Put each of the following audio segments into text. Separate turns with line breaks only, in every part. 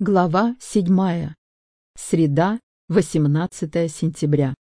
Глава 7. Среда, 18 сентября.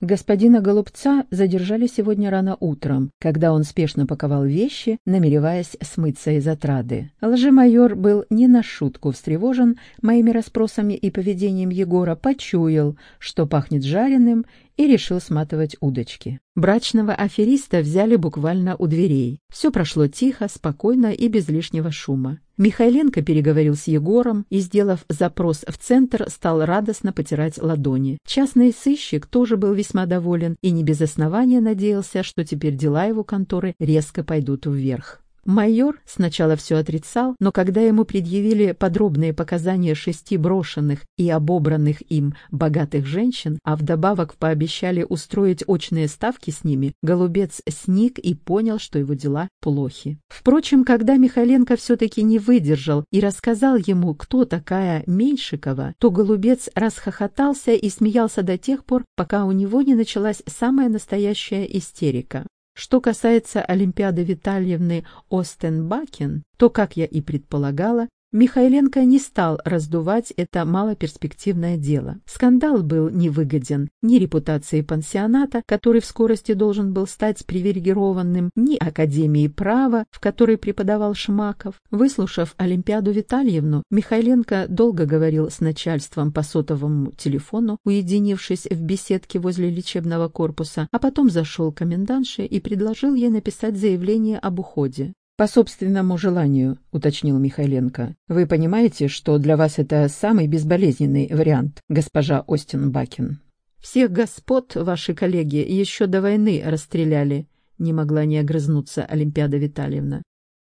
Господина Голубца задержали сегодня рано утром, когда он спешно паковал вещи, намереваясь смыться из отрады. Лжемайор был не на шутку встревожен моими расспросами и поведением Егора, почуял, что пахнет жареным, и решил сматывать удочки. Брачного афериста взяли буквально у дверей. Все прошло тихо, спокойно и без лишнего шума. Михайленко переговорил с Егором и, сделав запрос в центр, стал радостно потирать ладони. Частный сыщик тоже был весьма доволен и не без основания надеялся, что теперь дела его конторы резко пойдут вверх. Майор сначала все отрицал, но когда ему предъявили подробные показания шести брошенных и обобранных им богатых женщин, а вдобавок пообещали устроить очные ставки с ними, Голубец сник и понял, что его дела плохи. Впрочем, когда Михаленко все-таки не выдержал и рассказал ему, кто такая Меньшикова, то Голубец расхохотался и смеялся до тех пор, пока у него не началась самая настоящая истерика. Что касается Олимпиады Витальевны Остенбакен, то, как я и предполагала, Михайленко не стал раздувать это малоперспективное дело. Скандал был невыгоден ни репутации пансионата, который в скорости должен был стать привилегированным, ни Академии права, в которой преподавал Шмаков. Выслушав Олимпиаду Витальевну, Михайленко долго говорил с начальством по сотовому телефону, уединившись в беседке возле лечебного корпуса, а потом зашел к комендантше и предложил ей написать заявление об уходе. «По собственному желанию», — уточнил Михайленко. «Вы понимаете, что для вас это самый безболезненный вариант, госпожа Остин-Бакин?» «Всех господ ваши коллеги еще до войны расстреляли», — не могла не огрызнуться Олимпиада Витальевна.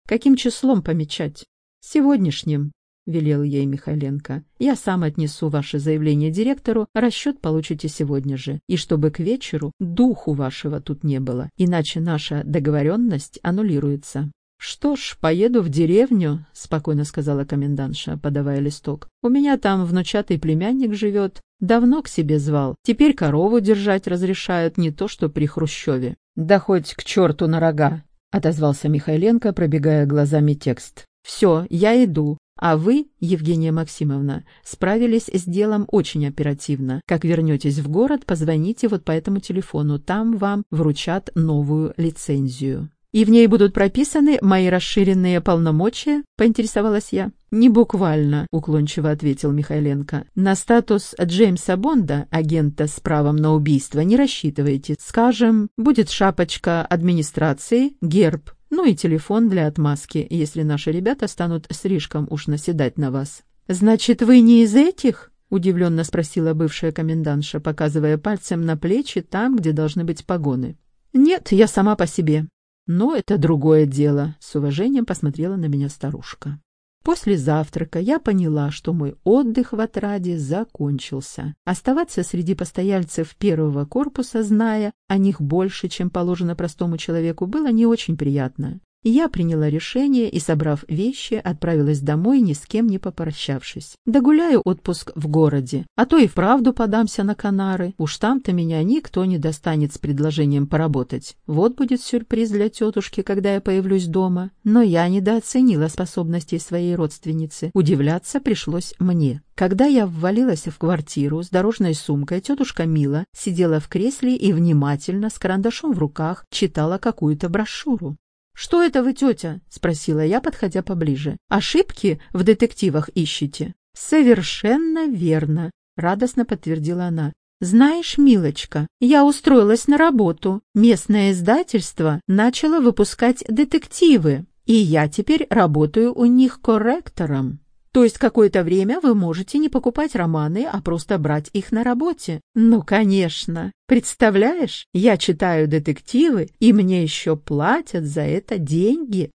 «Каким числом помечать?» «Сегодняшним», — велел ей Михайленко. «Я сам отнесу ваше заявление директору, расчет получите сегодня же. И чтобы к вечеру духу вашего тут не было, иначе наша договоренность аннулируется». «Что ж, поеду в деревню», — спокойно сказала комендантша, подавая листок. «У меня там внучатый племянник живет. Давно к себе звал. Теперь корову держать разрешают, не то что при Хрущеве». «Да хоть к черту на рога», — отозвался Михайленко, пробегая глазами текст. «Все, я иду. А вы, Евгения Максимовна, справились с делом очень оперативно. Как вернетесь в город, позвоните вот по этому телефону. Там вам вручат новую лицензию». «И в ней будут прописаны мои расширенные полномочия?» — поинтересовалась я. «Не буквально», — уклончиво ответил Михайленко. «На статус Джеймса Бонда, агента с правом на убийство, не рассчитывайте. Скажем, будет шапочка администрации, герб, ну и телефон для отмазки, если наши ребята станут слишком уж наседать на вас». «Значит, вы не из этих?» — удивленно спросила бывшая комендантша, показывая пальцем на плечи там, где должны быть погоны. «Нет, я сама по себе. Но это другое дело, с уважением посмотрела на меня старушка. После завтрака я поняла, что мой отдых в отраде закончился. Оставаться среди постояльцев первого корпуса, зная о них больше, чем положено простому человеку, было не очень приятно. Я приняла решение и, собрав вещи, отправилась домой, ни с кем не попрощавшись. Догуляю отпуск в городе, а то и вправду подамся на Канары. Уж там-то меня никто не достанет с предложением поработать. Вот будет сюрприз для тетушки, когда я появлюсь дома. Но я недооценила способностей своей родственницы. Удивляться пришлось мне. Когда я ввалилась в квартиру с дорожной сумкой, тетушка Мила сидела в кресле и внимательно, с карандашом в руках, читала какую-то брошюру. «Что это вы, тетя?» — спросила я, подходя поближе. «Ошибки в детективах ищете?» «Совершенно верно», — радостно подтвердила она. «Знаешь, милочка, я устроилась на работу. Местное издательство начало выпускать детективы, и я теперь работаю у них корректором». То есть какое-то время вы можете не покупать романы, а просто брать их на работе. Ну, конечно. Представляешь, я читаю детективы, и мне еще платят за это деньги.